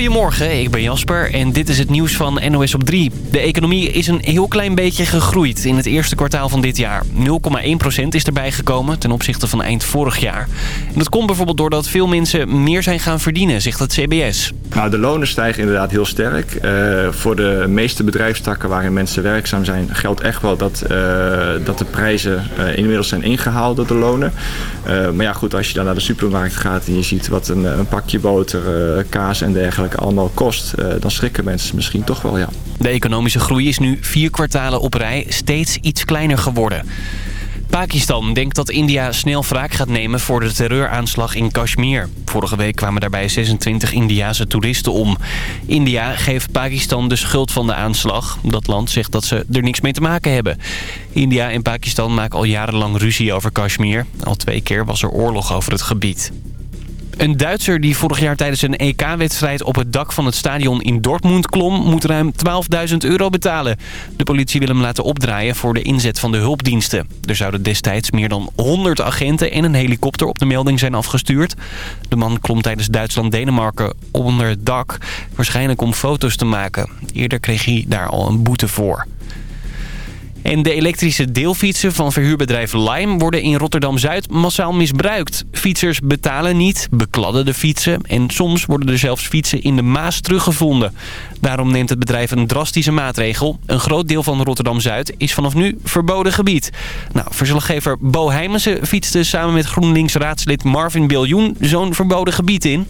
Goedemorgen, ik ben Jasper en dit is het nieuws van NOS op 3. De economie is een heel klein beetje gegroeid in het eerste kwartaal van dit jaar. 0,1% is erbij gekomen ten opzichte van eind vorig jaar. Dat komt bijvoorbeeld doordat veel mensen meer zijn gaan verdienen, zegt het CBS. Nou, de lonen stijgen inderdaad heel sterk. Uh, voor de meeste bedrijfstakken waarin mensen werkzaam zijn... geldt echt wel dat, uh, dat de prijzen uh, inmiddels zijn ingehaald door de lonen. maar ja, goed, als je dan naar de supermarkt gaat en je ziet wat een, een pakje boter, kaas en dergelijke allemaal kost... dan schrikken mensen misschien toch wel, ja. De economische groei is nu vier kwartalen op rij steeds iets kleiner geworden. Pakistan denkt dat India snel wraak gaat nemen voor de terreuraanslag in Kashmir. Vorige week kwamen daarbij 26 Indiase toeristen om. India geeft Pakistan de schuld van de aanslag. Dat land zegt dat ze er niks mee te maken hebben. India en Pakistan maken al jarenlang ruzie over Kashmir. Al twee keer was er oorlog over het gebied. Een Duitser die vorig jaar tijdens een EK-wedstrijd op het dak van het stadion in Dortmund klom... moet ruim 12.000 euro betalen. De politie wil hem laten opdraaien voor de inzet van de hulpdiensten. Er zouden destijds meer dan 100 agenten en een helikopter op de melding zijn afgestuurd. De man klom tijdens Duitsland-Denemarken onder het dak. Waarschijnlijk om foto's te maken. Eerder kreeg hij daar al een boete voor. En de elektrische deelfietsen van verhuurbedrijf Lime worden in Rotterdam-Zuid massaal misbruikt. Fietsers betalen niet, bekladden de fietsen en soms worden er zelfs fietsen in de Maas teruggevonden. Daarom neemt het bedrijf een drastische maatregel. Een groot deel van Rotterdam-Zuid is vanaf nu verboden gebied. Nou, verslaggever Bo Heimensen fietste samen met GroenLinks-raadslid Marvin Biljoen zo'n verboden gebied in.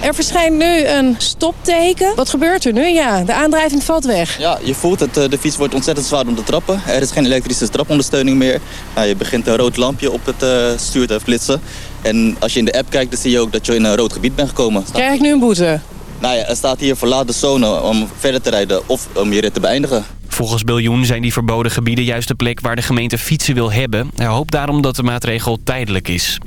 Er verschijnt nu een stopteken. Wat gebeurt er nu? Ja, de aandrijving valt weg. Ja, je voelt het. Eh, de fiets wordt ontzettend zwaar om te trappen. Er is geen elektrische trapondersteuning meer. Nou, je begint een rood lampje op het uh, stuur te flitsen. En als je in de app kijkt, dan zie je ook dat je in een rood gebied bent gekomen. Krijg ik nu een boete? Nou ja, er staat hier verlaat de zone om verder te rijden of om je rit te beëindigen. Volgens Biljoen zijn die verboden gebieden juist de plek waar de gemeente fietsen wil hebben. Hij hoopt daarom dat de maatregel tijdelijk is.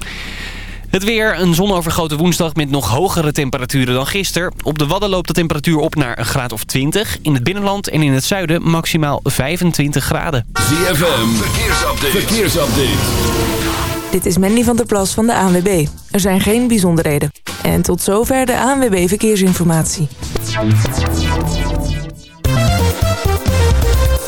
Het weer, een zonovergoten woensdag met nog hogere temperaturen dan gisteren. Op de Wadden loopt de temperatuur op naar een graad of 20. In het binnenland en in het zuiden maximaal 25 graden. ZFM, verkeersupdate. verkeersupdate. Dit is Mandy van der Plas van de ANWB. Er zijn geen bijzonderheden. En tot zover de ANWB Verkeersinformatie.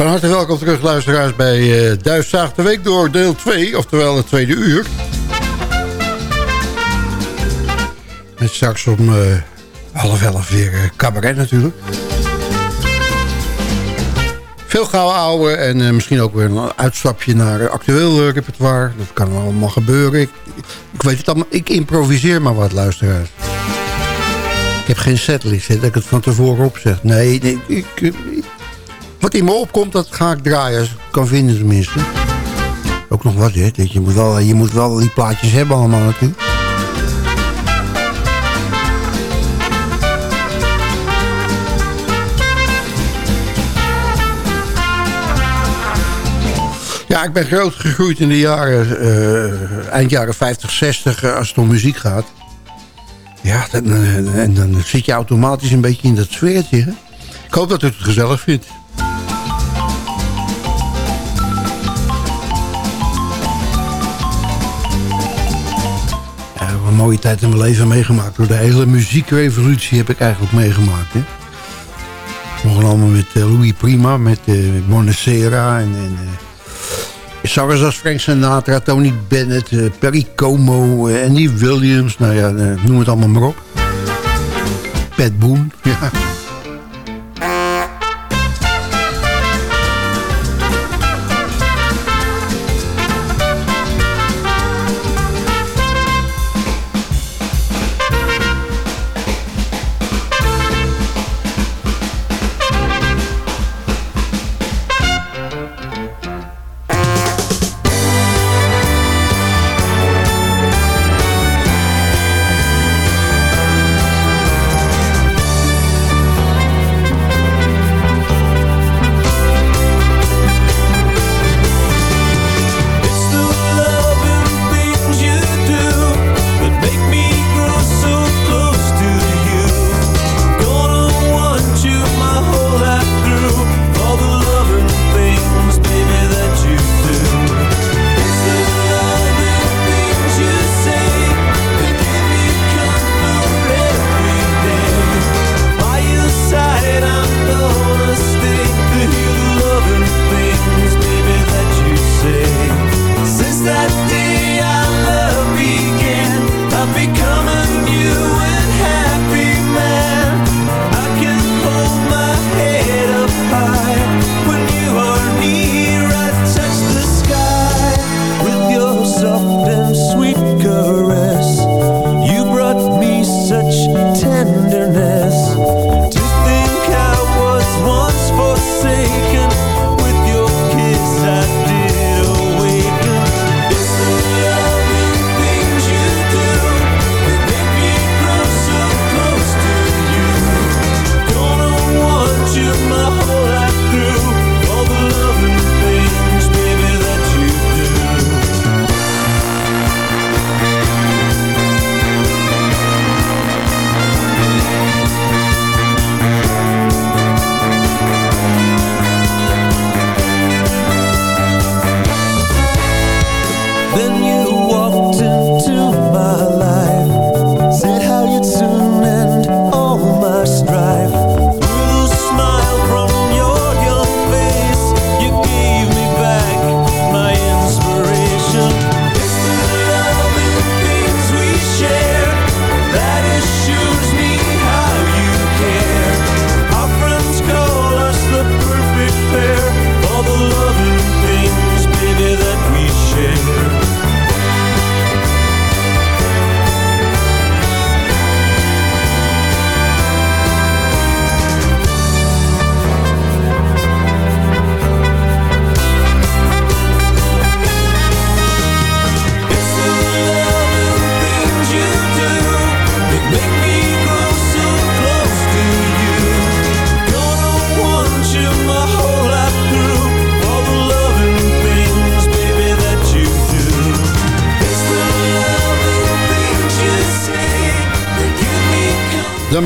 Van harte welkom terug luisteraars bij uh, Duifzaag de Week door deel 2, oftewel het tweede uur. Met straks om uh, half elf weer uh, cabaret natuurlijk. Veel gouden ouwe en misschien ook weer een uitstapje naar actueel repertoire. Dat kan allemaal gebeuren. Ik, ik, weet het allemaal, ik improviseer maar wat luisteraars. Ik heb geen setlist, hè, dat ik het van tevoren opzeg. Nee, nee ik wat in me opkomt, dat ga ik draaien. Als ik kan vinden tenminste. Ook nog wat, hè. Je moet wel, je moet wel die plaatjes hebben allemaal natuurlijk. Ja, ik ben groot gegroeid in de jaren, uh, eind jaren 50, 60, uh, als het om muziek gaat. Ja, dan, en dan zit je automatisch een beetje in dat sfeertje. Hè? Ik hoop dat het gezellig vindt. Een mooie tijd in mijn leven meegemaakt. Door de hele muziekrevolutie heb ik eigenlijk meegemaakt. Hè. Mogen allemaal met uh, Louis Prima, met uh, Bonacera en... en zangers als Frank Sinatra, Tony Bennett, Perry Como, Andy Williams. Nou ja, noem het allemaal maar op. Pat Boone, ja.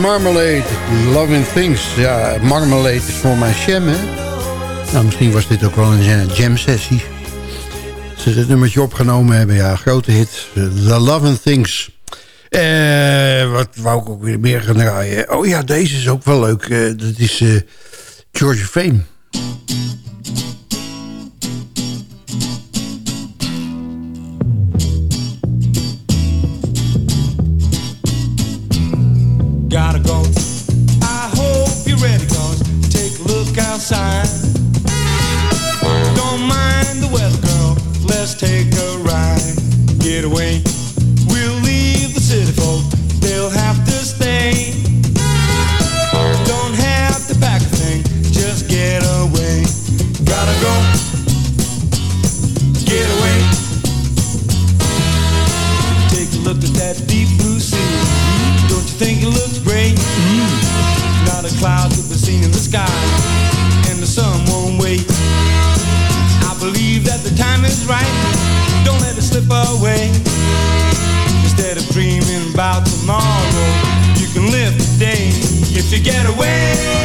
Marmalade, Loving Things. Ja, Marmalade is voor mij jam, hè? Nou, misschien was dit ook wel een jam-sessie. Ze het nummertje opgenomen hebben, ja, grote hit. The Loving Things. Eh, wat wou ik ook weer meer gaan draaien? Oh ja, deze is ook wel leuk. Uh, dat is uh, George Fame. About tomorrow, you can live today if you get away.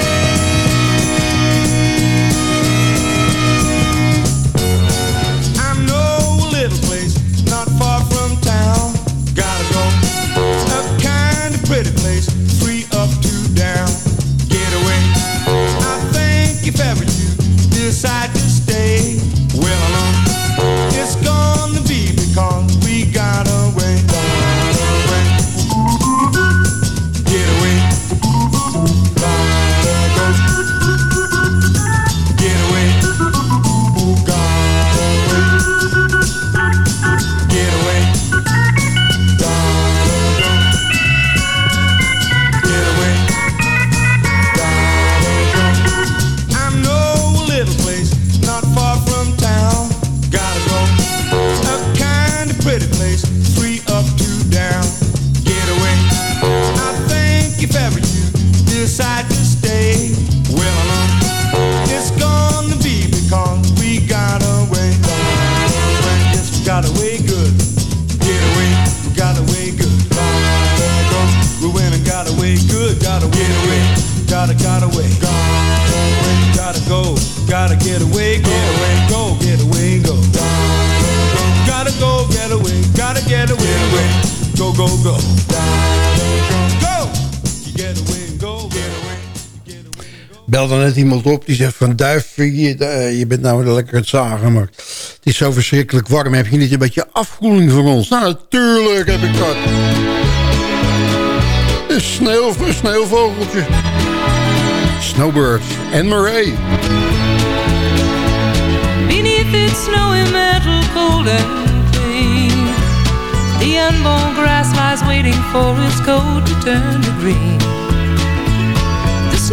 Iemand op die zegt van Duif, je, eh, je bent nou lekker het zagen, maar het is zo verschrikkelijk warm. Heb je niet een beetje afkoeling voor ons? Nou, natuurlijk heb ik dat. Een, sneeuw, een sneeuwvogeltje. Snowbird en Murray. Beneath its snowy metal cold and clean The unborn grass lies waiting for its coat to turn to green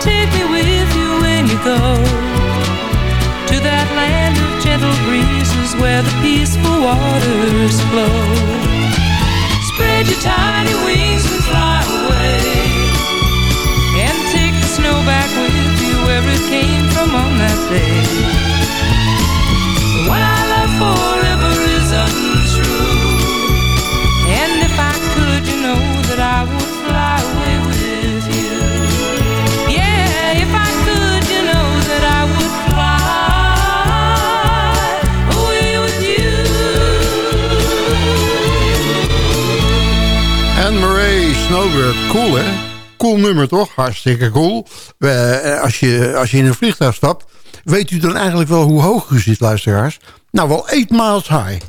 Take me with you when you go to that land of gentle breezes where the peaceful waters flow. Spread your tiny wings and fly away and take the snow back with you where it came from on that day. What I love forever you. En Snowbird. Cool, hè? Cool nummer, toch? Hartstikke cool. Eh, als, je, als je in een vliegtuig stapt... weet u dan eigenlijk wel hoe hoog u zit, luisteraars? Nou, wel 8 miles high.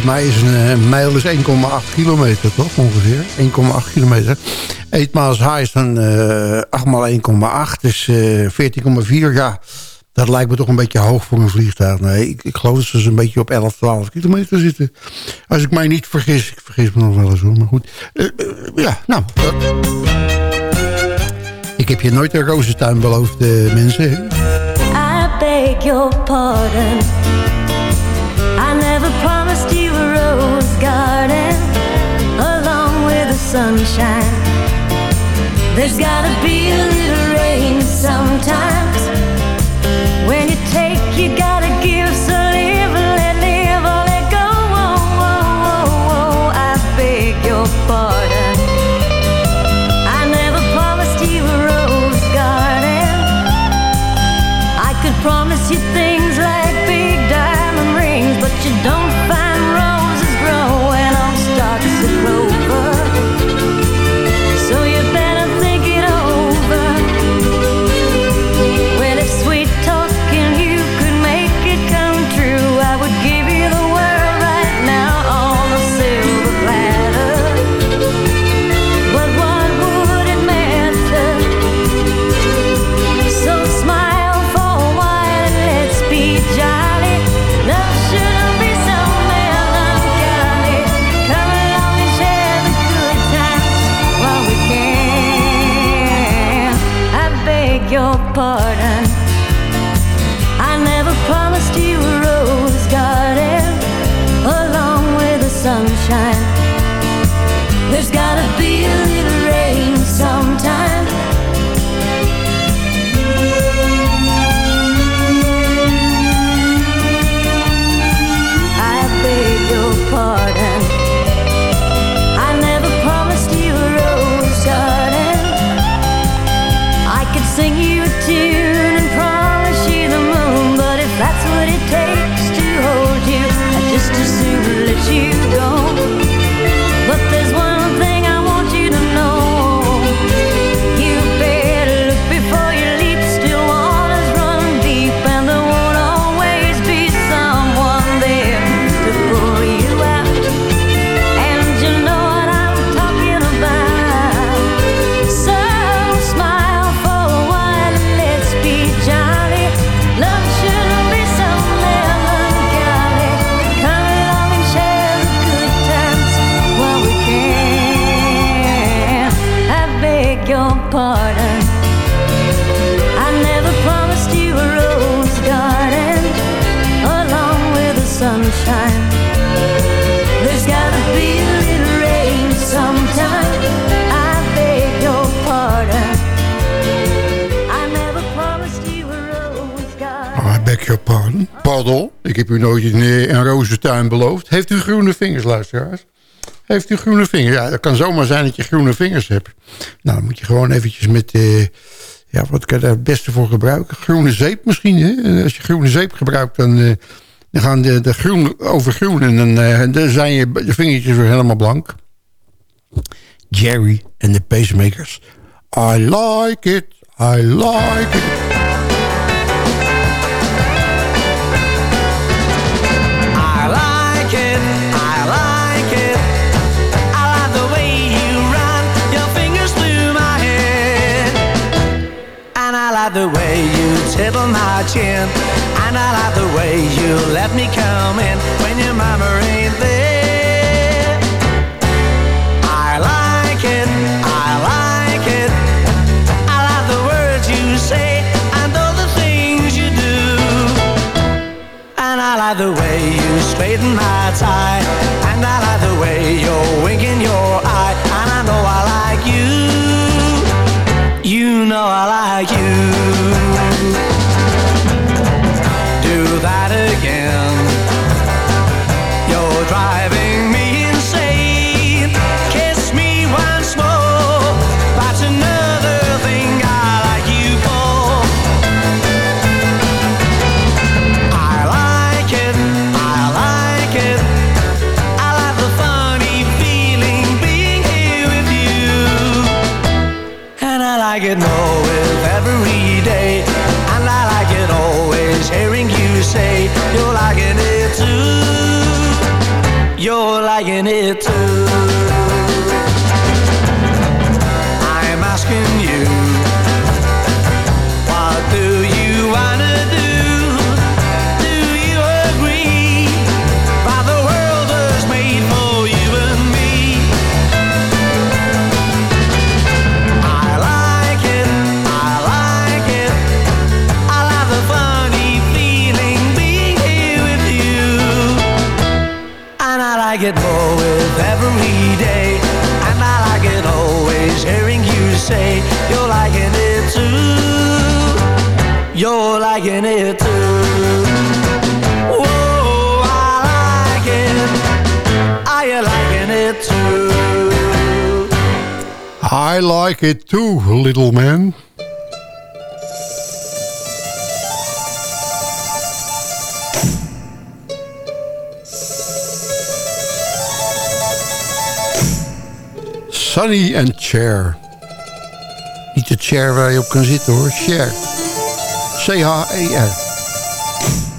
Volgens mij is een uh, mijl is 1,8 kilometer, toch? Ongeveer. 1,8 kilometer. 8 miles high is dan uh, 8 maal 1,8. Dus uh, 14,4. Ja, dat lijkt me toch een beetje hoog voor een vliegtuig. Nee, ik, ik geloof dat ze een beetje op 11, 12 kilometer zitten. Als ik mij niet vergis. Ik vergis me nog wel eens hoor. Maar goed. Uh, ja, nou. ik heb je nooit een rozentuin beloofd, mensen. I beg your pardon. Promised you a rose garden along with the sunshine. There's gotta be a little rain sometimes. Your pardon. Ik heb u nooit een, eh, een rozentuin beloofd. Heeft u groene vingers, luisteraars? Heeft u groene vingers? Ja, het kan zomaar zijn dat je groene vingers hebt. Nou, dan moet je gewoon eventjes met... eh, ja, wat kan je daar het beste voor gebruiken? Groene zeep misschien, hè? En Als je groene zeep gebruikt, dan, eh, dan gaan de, de groen overgroenen... en dan, eh, zijn je vingertjes weer helemaal blank. Jerry en de Pacemakers. I like it, I like it. Like the way you tickle my chin. And I like the way you let me come in when your mama ain't there. I like it, I like it. I like the words you say and all the things you do. And I like the way you straighten my tie. And I like the way you're winking your you. minute liking it too. I like it. Are you liking it too? I like it too, little man. Sunny and Chair. Niet de chair waar je op kan zitten hoor. Chair. C-H-E-R.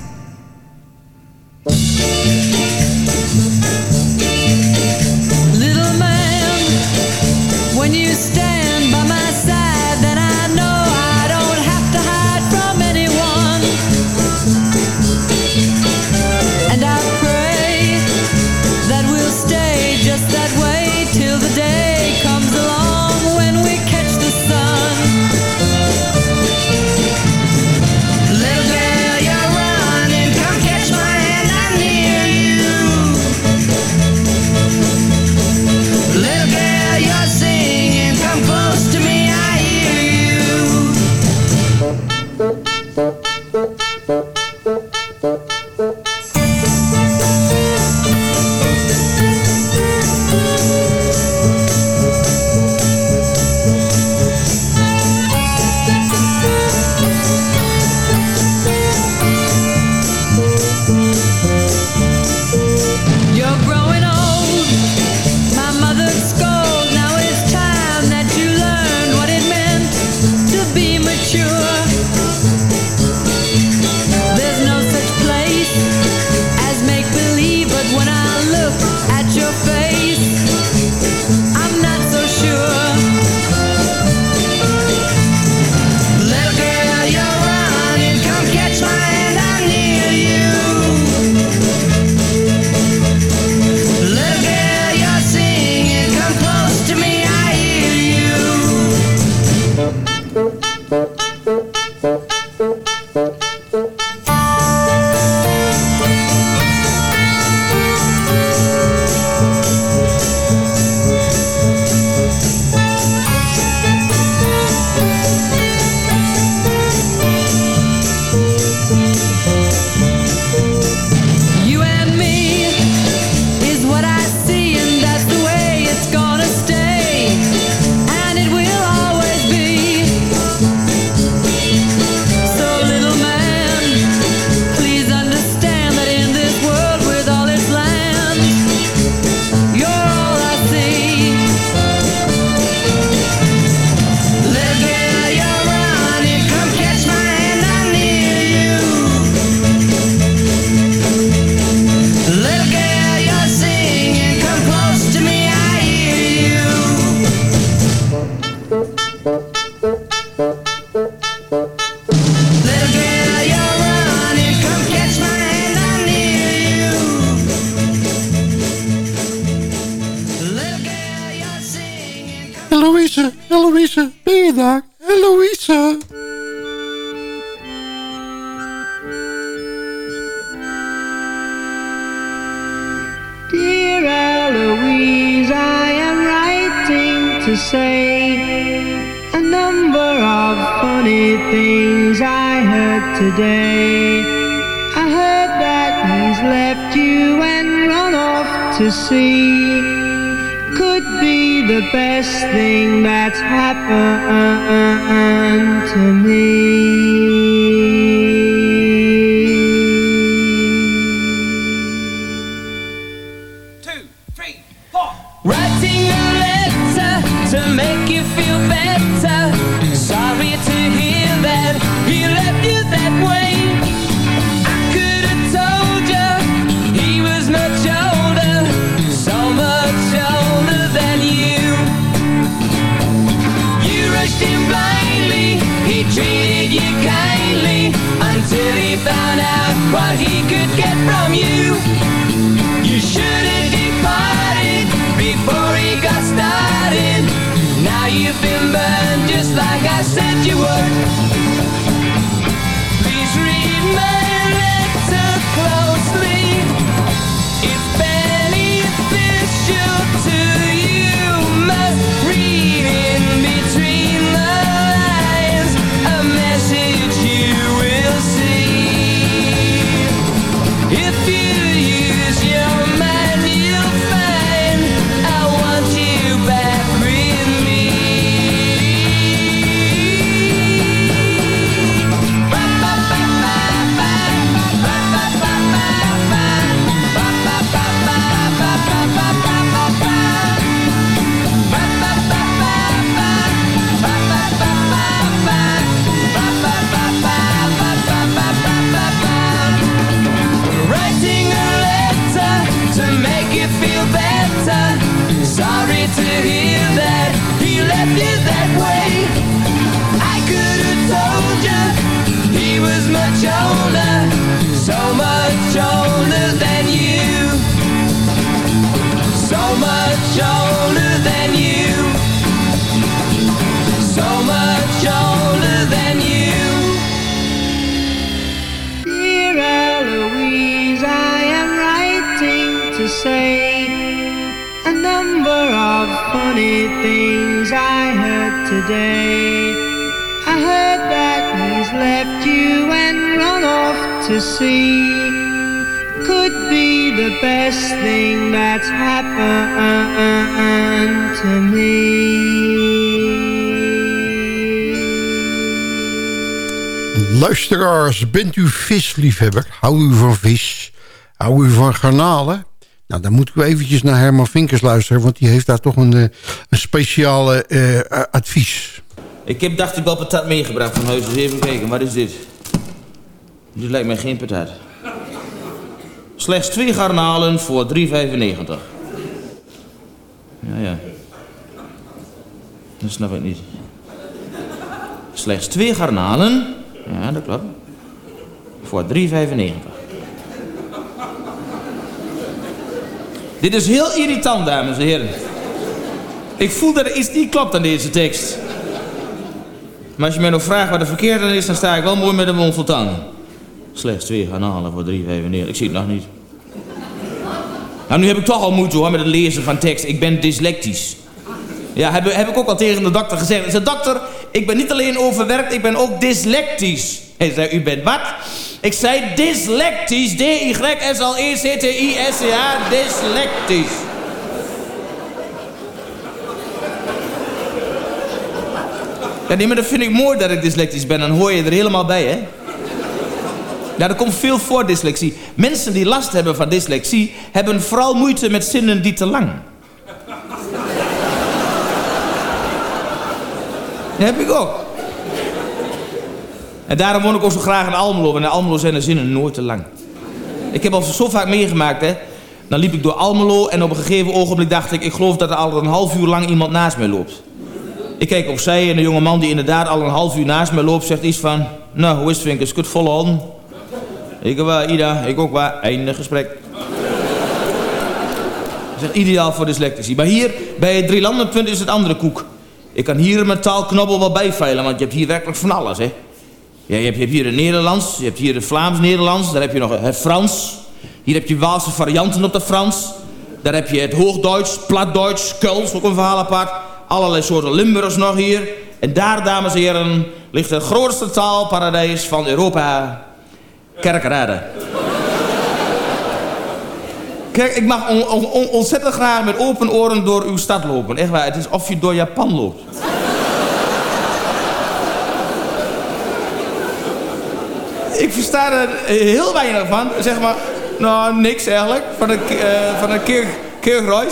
To sea. Could be the best thing that's happened to Writing from you. Funny things I heard today. I heard that he's left you and run off to sea. Could be the best thing that's happened to me. Luisteraars, bent u visliefhebber? Hou u van vis? Hou u van garnalen? Nou, dan moet u eventjes naar Herman Vinkers luisteren... want die heeft daar toch een, eh, een speciale eh, advies. Ik heb, dacht ik, wel patat meegebracht van huis. Dus even kijken, wat is dit? Dit lijkt mij geen patat. Slechts twee garnalen voor 3,95. Ja, ja. Dat snap ik niet. Slechts twee garnalen. Ja, dat klopt. Voor 3,95. Dit is heel irritant, dames en heren. Ik voel dat er iets niet klopt aan deze tekst. Maar als je mij nog vraagt wat er verkeerd aan is, dan sta ik wel mooi met een mond vol tanden. Slechts twee garnalen voor 3,95. Ik zie het nog niet. Nou, nu heb ik toch al moeite hoor met het lezen van tekst. Ik ben dyslectisch. Ja, heb, heb ik ook al tegen de dokter gezegd. Ik zei, dokter, ik ben niet alleen overwerkt, ik ben ook dyslectisch. Hij zei, u bent wat? Ik zei dyslectisch. Dyslectisch. Ja, nee, maar dat vind ik mooi dat ik dyslectisch ben. Dan hoor je er helemaal bij, hè? Ja, er komt veel voor dyslexie. Mensen die last hebben van dyslexie... hebben vooral moeite met zinnen die te lang. Dat heb ik ook. En daarom woon ik ook zo graag in Almelo. Want in Almelo zijn de zinnen nooit te lang. Ik heb al zo vaak meegemaakt, hè. Dan liep ik door Almelo en op een gegeven ogenblik dacht ik... ik geloof dat er al een half uur lang iemand naast mij loopt. Ik kijk opzij en de jonge man die inderdaad al een half uur naast mij loopt... zegt iets van... Nou, hoe is het, Vinkers? Kut volhouden? Ik wel, Ida. Ik ook wel. Einde gesprek. Dat is ideaal voor dyslexie. Maar hier, bij het Drielandenpunt is het andere koek. Ik kan hier mijn taalknobbel wel bijveilen, want je hebt hier werkelijk van alles, hè. Ja, je, hebt, hier het Nederlands, je hebt hier het Vlaams-Nederlands, daar heb je nog het Frans. Hier heb je Waalse varianten op het Frans. Daar heb je het Hoogduits, Platduits, Kuls, ook een verhaal apart. Allerlei soorten Limburgers nog hier. En daar, dames en heren, ligt het grootste taalparadijs van Europa. Kerkrade. Kijk, ik mag on- on- on- ontzettend graag met open oren door uw stad lopen. Echt waar, het is of je door Japan loopt. Ik versta er heel weinig van. Zeg maar, nou, niks eigenlijk. Van een, uh, van een.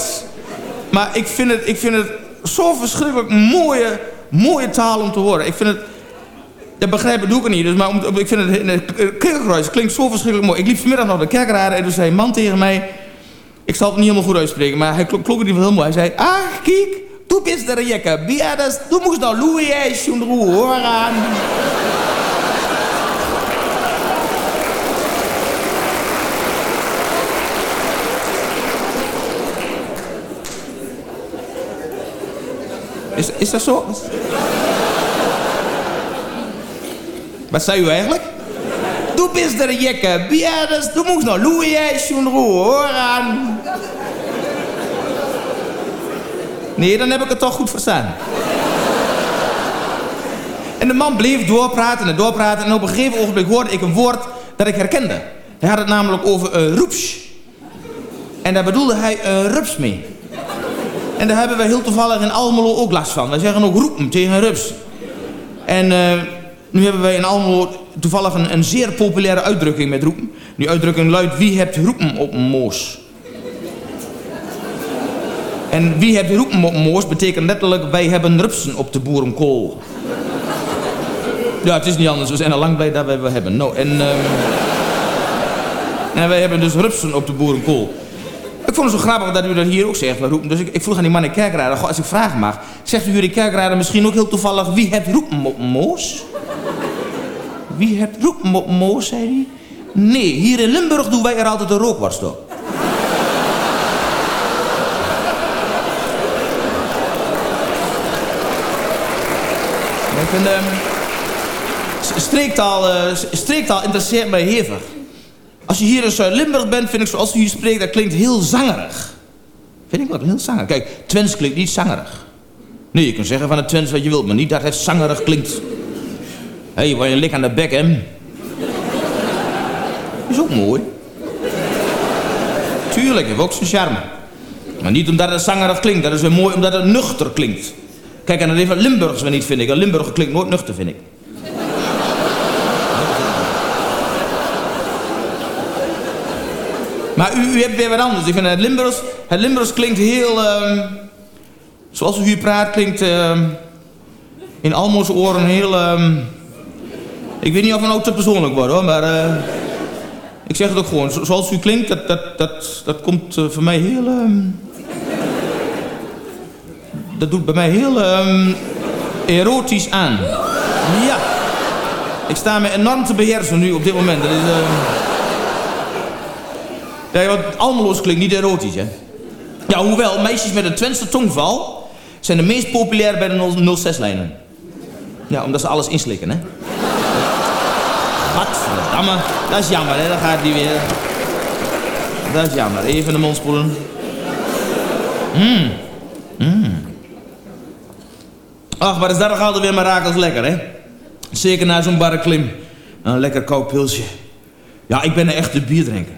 Maar ik vind, het, ik vind het zo verschrikkelijk mooie, mooie taal om te horen. Ik vind het... Dat begrijpen doe ik niet. Dus, maar ik vind het... Keerreis klinkt zo verschrikkelijk mooi. Ik liep vanmiddag nog de kerkraden en toen zei een man tegen mij... Ik zal het niet helemaal goed uitspreken, maar hij klonk, klonk het heel mooi. Hij zei... Ah, kijk, tu bist der jekke. Biadas, du moest nou Louis schon horen aan. Is, is dat zo? Wat zei u eigenlijk? Du bist der jekke. Dus, du moest nog Louis schon hoor aan. Nee, dan heb ik het toch goed verstaan. En de man bleef doorpraten en doorpraten. En op een gegeven ogenblik hoorde ik een woord dat ik herkende. Hij had het namelijk over een roeps. En daar bedoelde hij een rups mee. En daar hebben wij heel toevallig in Almelo ook last van. Wij zeggen ook roepen tegen rups. En uh, nu hebben wij in Almelo toevallig een, een, zeer populaire uitdrukking met roepen. Die uitdrukking luidt, wie hebt roepen op een moos? En wie hebt roepen op een moos betekent letterlijk, wij hebben rupsen op de boerenkool. Ja, het is niet anders. We zijn al lang blij dat wij we hebben. Nou, en, um, en wij hebben dus rupsen op de boerenkool. Ik vond het zo grappig dat u dat hier ook zegt. Roepen. Dus ik, ik vroeg aan die man in kerkraden, als ik vragen mag. Zegt u jullie kerkraden misschien ook heel toevallig... wie hebt roepen op moos? Wie hebt roepen op moos, zei hij. Nee, hier in Limburg doen wij er altijd een rookworst op. Ik vind, um, streektaal, uh, streektaal interesseert mij hevig. Als je hier in Zuid-Limburg bent, vind ik zoals u hier spreekt, dat klinkt heel zangerig. Vind ik wel heel zangerig. Kijk, Twents klinkt niet zangerig. Nee, je kunt zeggen van het Twents wat je wilt, maar niet dat het zangerig klinkt. Hé, hey, waar je lik aan de bek, hè? Is ook mooi. Tuurlijk, heeft ook zijn charme. Maar niet omdat het zangerig klinkt, dat is weer mooi omdat het nuchter klinkt. Kijk, en dat heeft Limburgs weer niet, vind ik. Een Limburger klinkt nooit nuchter, vind ik. Maar u, u hebt weer wat anders. Ik vind het Limburgs, het Limburgs klinkt heel... Uh, zoals u hier praat, klinkt uh, in Almo's oren heel... Uh, ik weet niet of het nou te persoonlijk wordt, hoor. Maar uh, ik zeg het ook gewoon. Zo, zoals u klinkt, dat, dat, dat, dat komt voor mij heel... ehm, dat doet bij mij heel ehm, erotisch aan. Ja. Ik sta me enorm te beheersen nu op dit moment. Is... Ja, want Almeloos klinkt niet erotisch, hè? Ja, hoewel, meisjes met een Twentse tongval... zijn de meest populair bij de 06-lijnen. Ja, omdat ze alles inslikken, hè? Gadverdamme. Dat is jammer, hè? Dat gaat niet weer. Dat is jammer. Even de mond spoelen. Mmm. Mmm. Ach, maar is dat altijd weer mirakels lekker, hè? Zeker na zo'n barre klim. Een lekker koud pilsje. Ja, ik ben een echte bierdrinker.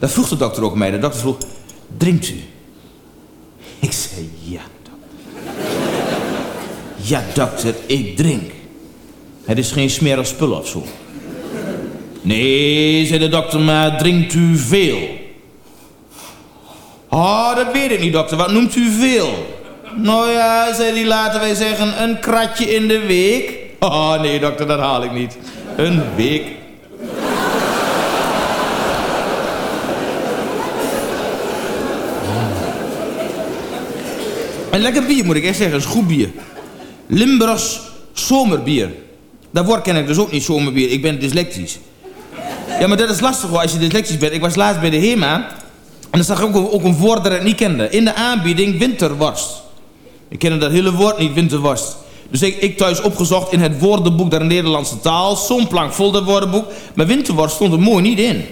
Dat vroeg de dokter ook mij. De dokter vroeg, drinkt u? Ik zei, ja, dokter. Ja, dokter, ik drink. Het is geen smerig spul of zo. Nee, zei de dokter, maar drinkt u veel? Oh, dat weet ik niet, dokter. Wat noemt u veel? Nou ja, zei hij, laten wij zeggen, een kratje in de week. Oh, nee, dokter, dat haal ik niet. Een week. Een lekker bier, moet ik echt zeggen. Een goed bier. Limburgs zomerbier. Dat woord ken ik dus ook niet, zomerbier. Ik ben dyslectisch. Ja, maar dat is lastig hoor, als je dyslectisch bent. Ik was laatst bij de HEMA. En dan zag ik ook, een woord dat ik niet kende. In de aanbieding winterworst. Ik kende dat hele woord niet, winterworst. Dus ik, ik thuis opgezocht in het woordenboek der Nederlandse taal. Zo'n plank vol dat woordenboek. Maar winterworst stond er mooi niet in.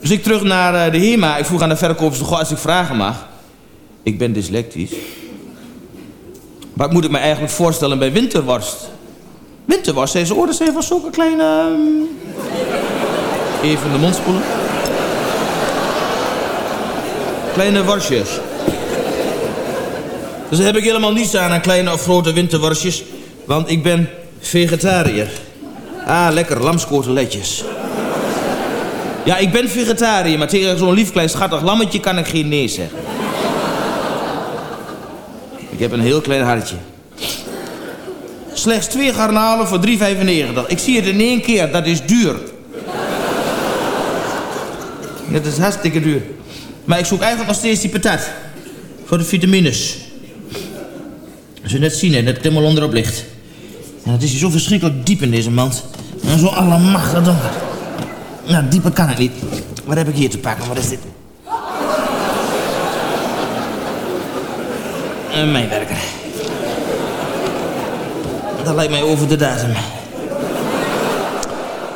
Dus ik terug naar eh, de HEMA. Ik vroeg aan de verkoopster, als ik vragen mag. Ik ben dyslectisch. Wat moet ik me eigenlijk voorstellen bij winterworst? Winterworst, zei ze, oh, dat zijn van zulke kleine... ehm, Even de mond spoelen. Kleine worstjes. Dus daar heb ik helemaal niets aan, aan kleine of grote winterworstjes. Want ik ben vegetariër. Ah, lekker, lamskoteletjes. Ja, ik ben vegetariër, maar tegen zo'n lief klein schattig lammetje kan ik geen nee zeggen. Ik heb een heel klein hartje. Slechts twee garnalen voor 3,95. Ik zie het in één keer, dat is duur. Dat is hartstikke duur. Maar ik zoek eigenlijk nog steeds die patat. Voor de vitamines. Als je net zien, hè, dat het helemaal onderop ligt. En het is hier zo verschrikkelijk diep in deze mand. En zo allemachtig. Nou, dieper kan het niet. Wat heb ik hier te pakken? Wat is dit? Een mijnwerker. Dat lijkt mij over de datum.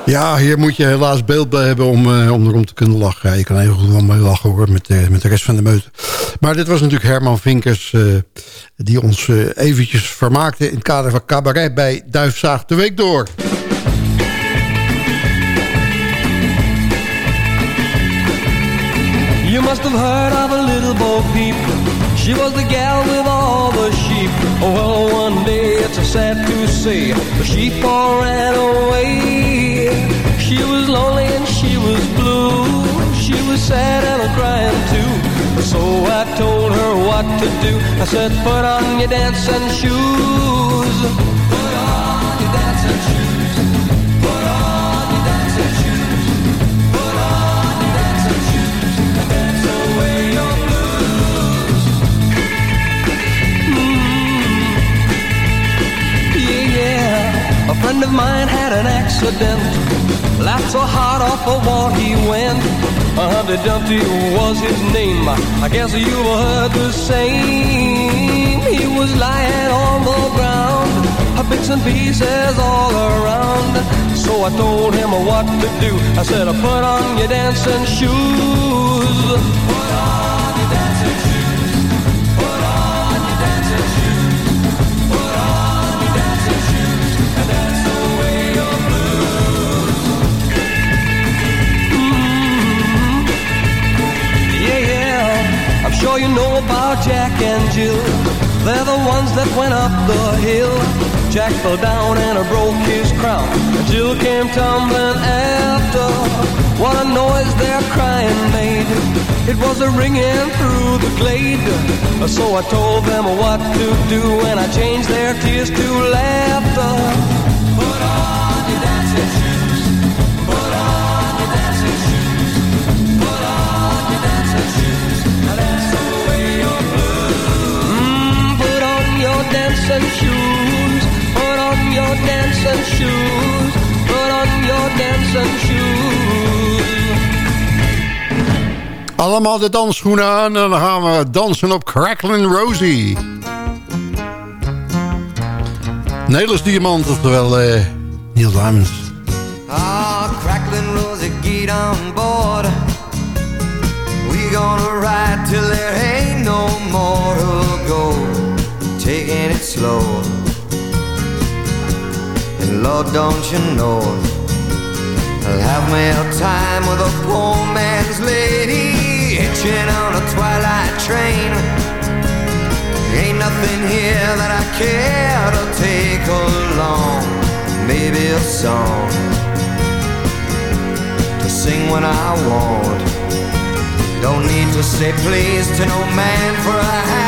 Ja, hier moet je helaas beeld bij hebben om, eh, om erom te kunnen lachen. Ja, je kan even goed wel mee lachen hoor, met, eh, met de rest van de meute. Maar dit was natuurlijk Herman Vinkers... eh, die ons eventjes vermaakte in het kader van cabaret bij Duifzaag de Week Door. You must have heard of a little Bo Peep. She was the gal with all the sheep. Well, one day it's sad to say, the sheep all ran away. She was lonely and she was blue. She was sad and a crying too. So I told her what to do. I said, put on your dancing shoes. A friend of mine had an accident. Laughed so hard off a wall he went. Humpty Dumpty was his name. I guess you've heard the same. He was lying on the ground, bits and pieces all around. So I told him what to do. I said, put on your dancing shoes. Put on your dancing shoes. Sure you know about Jack and Jill. They're the ones that went up the hill. Jack fell down and broke his crown. Jill came tumbling after. What a noise their crying made. It was a ringing through the glade. So I told them what to do and I changed their tears to laughter. Dancing shoes. Put on your dancing shoes. Put on your dancing shoes. Allemaal de dansschoenen aan en dan gaan we dansen op Cracklin' Rosie. Nederlands Diamant, oftewel eh Neil Diamonds. Ah, crackling Rosie, get on board. We gonna ride till there ain't no more. Taking it slow. And Lord, don't you know, I'll have me a time with a poor man's lady. Hitching on a twilight train. Ain't nothing here that I care to take along. Maybe a song to sing when I want. Don't need to say please to no man for a happy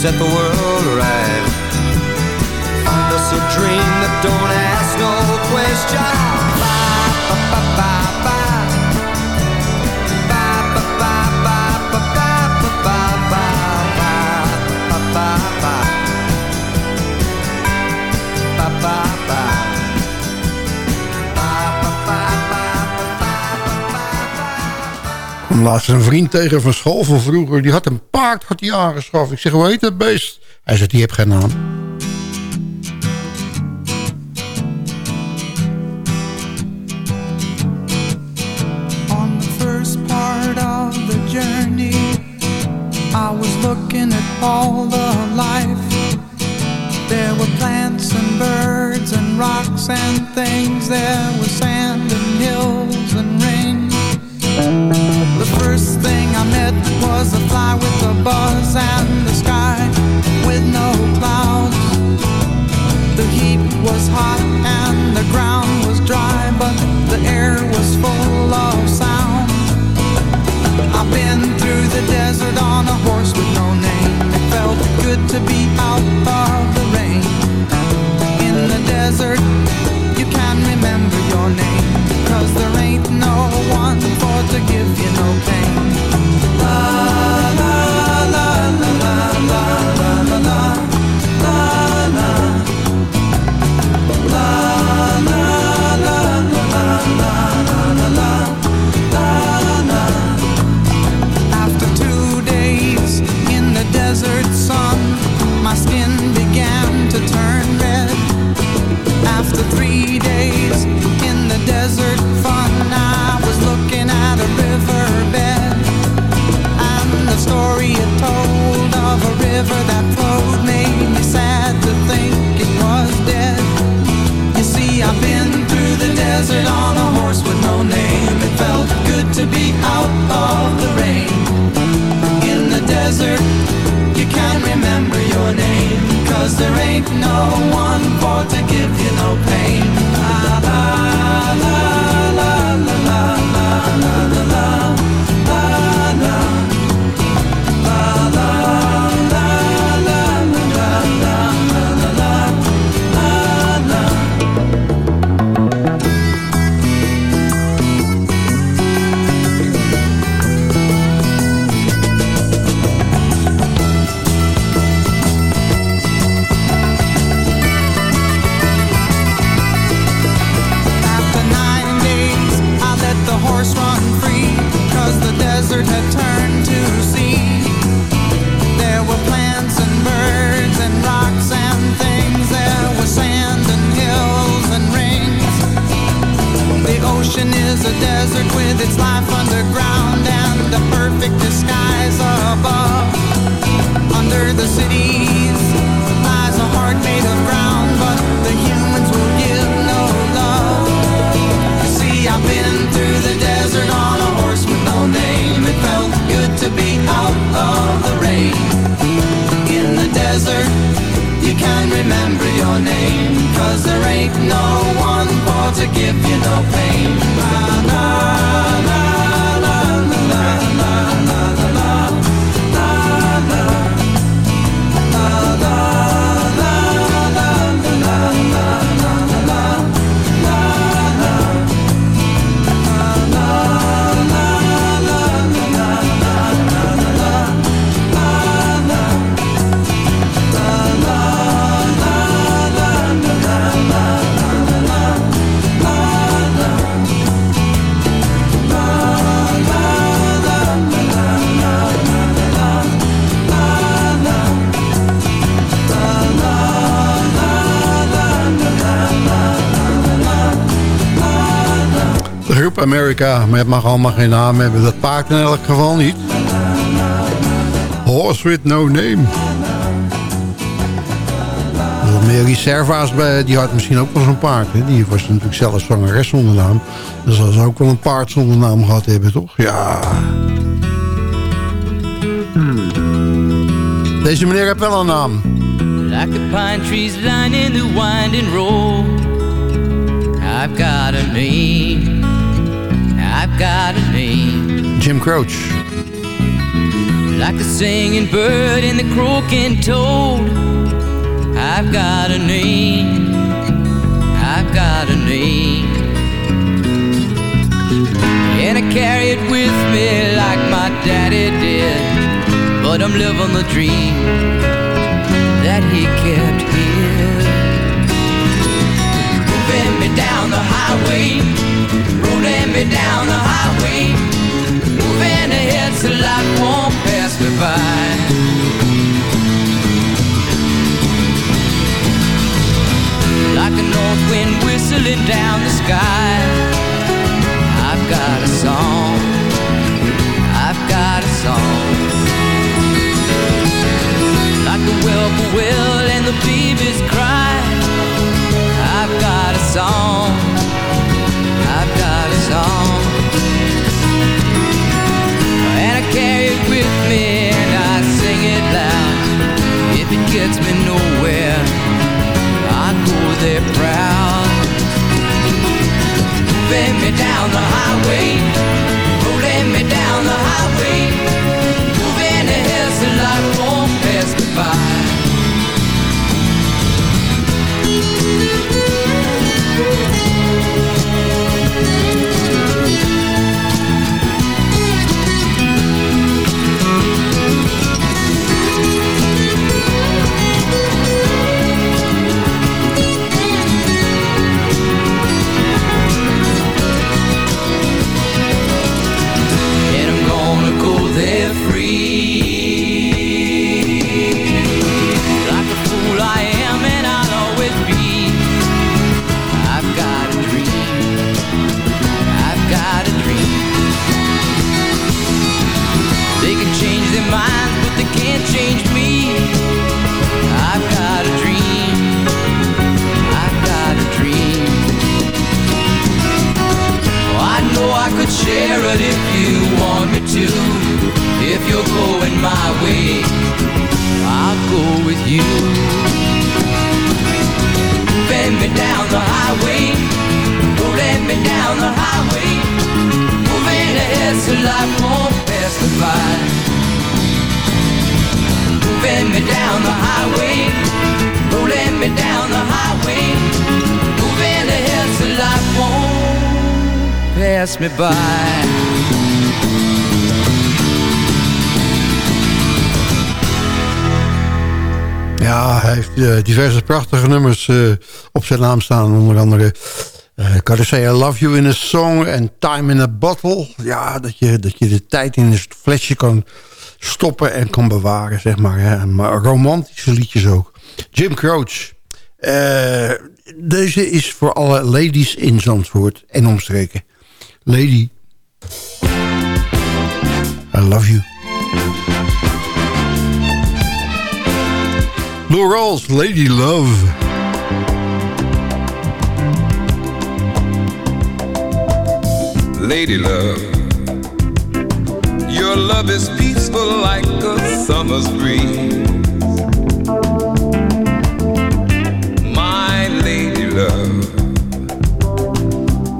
set the world right. Find us a dream that don't ask no questions. Bye, bye, bye, bye. kwam laatst een vriend tegen van school van vroeger. Die had een paard had hij aangeschaft. Ik zeg, hoe heet dat beest? Hij zegt, die heb geen naam. On the first part of the journey I was looking at all the life There were plants and birds and rocks and Maar het mag allemaal geen naam hebben. Dat paard in elk geval niet. Horse with no name. Mary bij- die had misschien ook wel zo'n paard. Hè? Die was natuurlijk zelfs zangeres zonder naam. Dan zal ze ook wel een paard zonder naam gehad hebben, toch? Ja. Deze meneer heeft wel een naam. Like the pine trees lining the winding road. I've got a name. I've got a name. Jim Croce. Like the singing bird and the croaking toad. I've got a name. I've got a name. And I carry it with me like my daddy did. But I'm living the dream that he kept here. Moving me down the highway, rolling me down the highway, moving ahead so life won't pass me by. Like a north wind whistling down the sky, I've got a song. I've got a song like the whippoorwill and the baby's cry. I've got a song. Song. And I carry it with me and I sing it loud. If it gets me nowhere, I go there proud. Moving me down the highway, rolling me down the highway, Ja, hij heeft eh, diverse prachtige nummers eh, op zijn naam staan. Onder andere uh, Gotta Say I Love You in a Song en Time in a Bottle. Ja, dat je, dat je de tijd in een flesje kan stoppen en kan bewaren, zeg maar. Hè. Maar romantische liedjes ook. Jim Croce. Eh, deze is voor alle ladies in Zandvoort en omstreken. Lady, I love you. Lou Rawls, Lady Love. Lady love, your love is peaceful like a summer's breeze.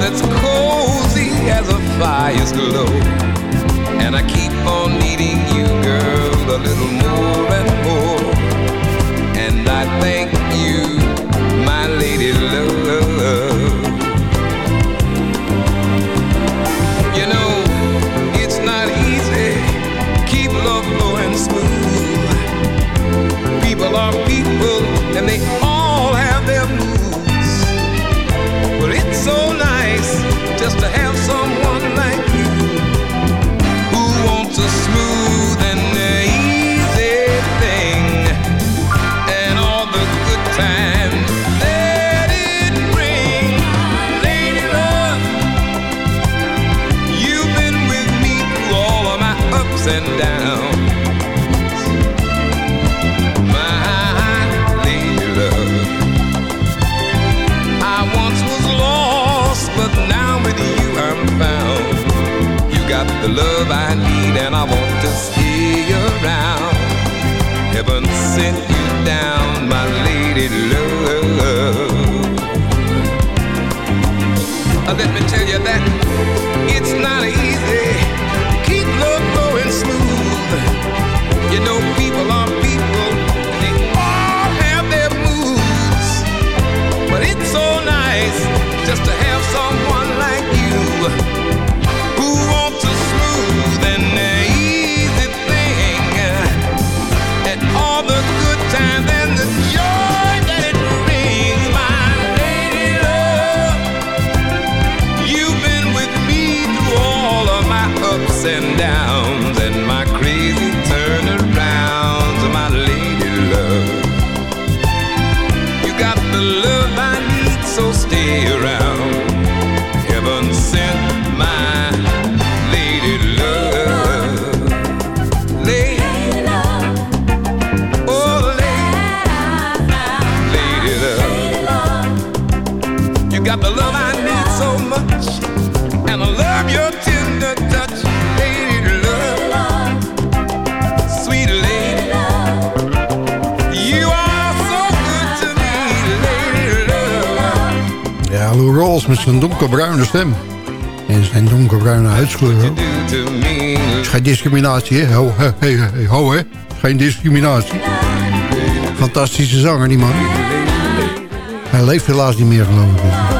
That's cozy as a fire's glow. And I keep on needing you, girl, a little more and more. And I thank you love I met zijn donkerbruine stem. En zijn donkerbruine huidskleur. Is geen discriminatie, hè? Ho, hè? Geen discriminatie. Fantastische zanger, die man. Hij leeft helaas niet meer, geloof ik.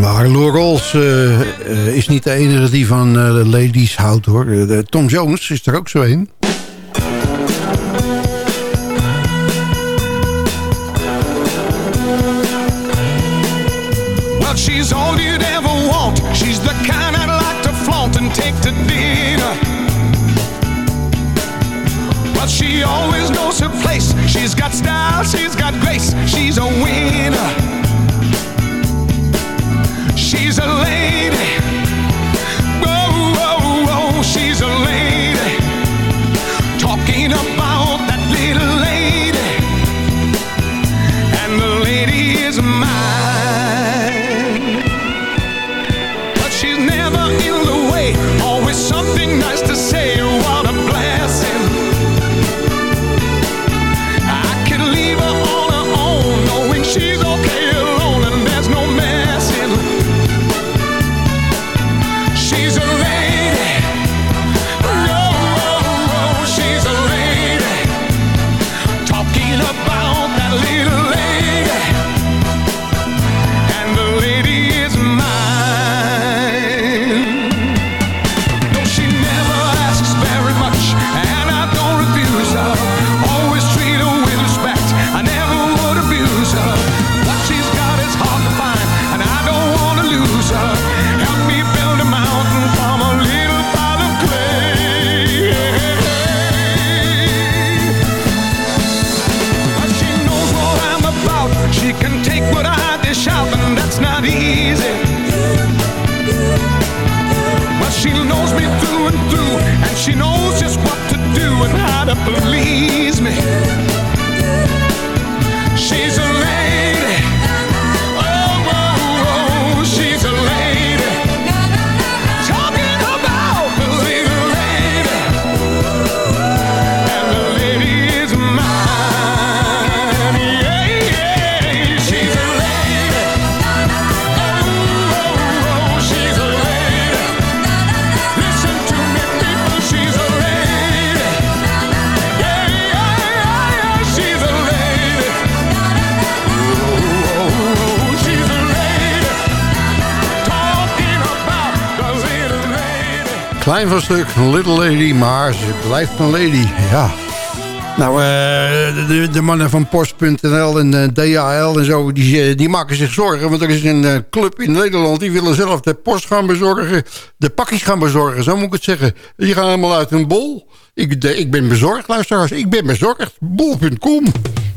Maar Lou Rolls uh, eh, uh, eh, is niet de enige die van uh, ladies houdt, hoor. Tom Jones is er ook zo een. But she always knows her place. She's got style, she's got grace, she's a winner. She's a lady. Klein van stuk, Little Lady, maar ze blijft een lady. Ja. Nou, eh, de, de, mannen van Post.nl en eh, uh, DHL en zo, die, eh, die, maken zich zorgen. Want er is een club in Nederland, die willen zelf de post gaan bezorgen. De pakjes gaan bezorgen, zo moet ik het zeggen. Die gaan allemaal uit hun bol. Ik, de, ik ben bezorgd, luisteraars. Ik ben bezorgd. Bol.com.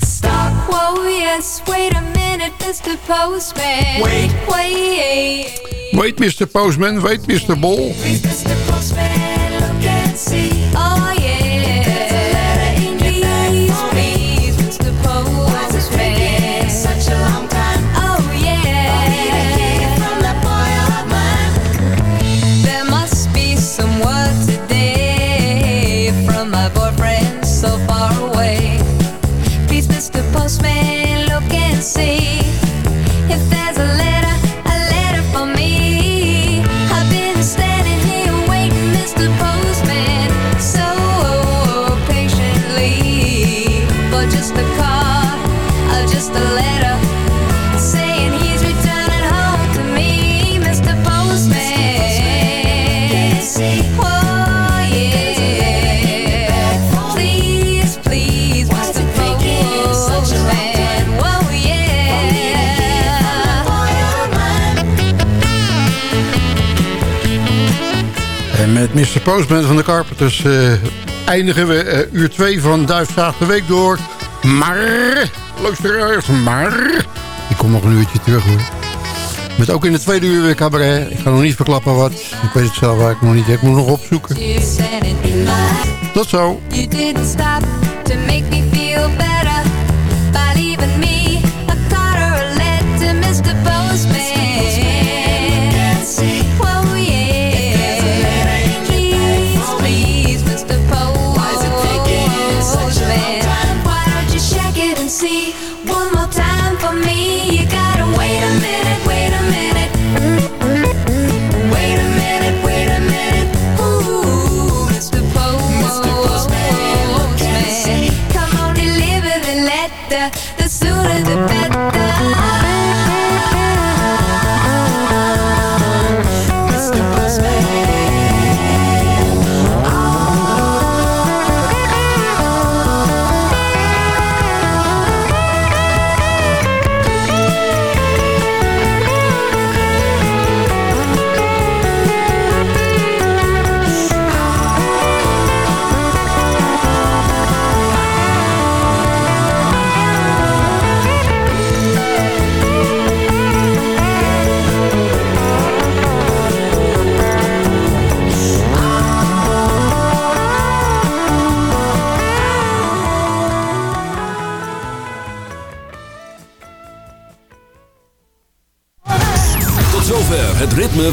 Stop, wow, yes, wait a minute, Mr. Postman. Wait, wait. Wait, Mr. Postman, wait, Mr. Bol. En met Mr. Postman van de Carpenters eh, eindigen we eh, uur 2 van Duifzaag de Week door. Maar, luisteraars, maar... Ik kom nog een uurtje terug hoor. Met ook in de tweede uur weer cabaret. Ik ga nog niet verklappen wat. Ik weet het zelf eigenlijk nog niet. Ik moet nog opzoeken. Tot zo. You didn't stop to make me feel better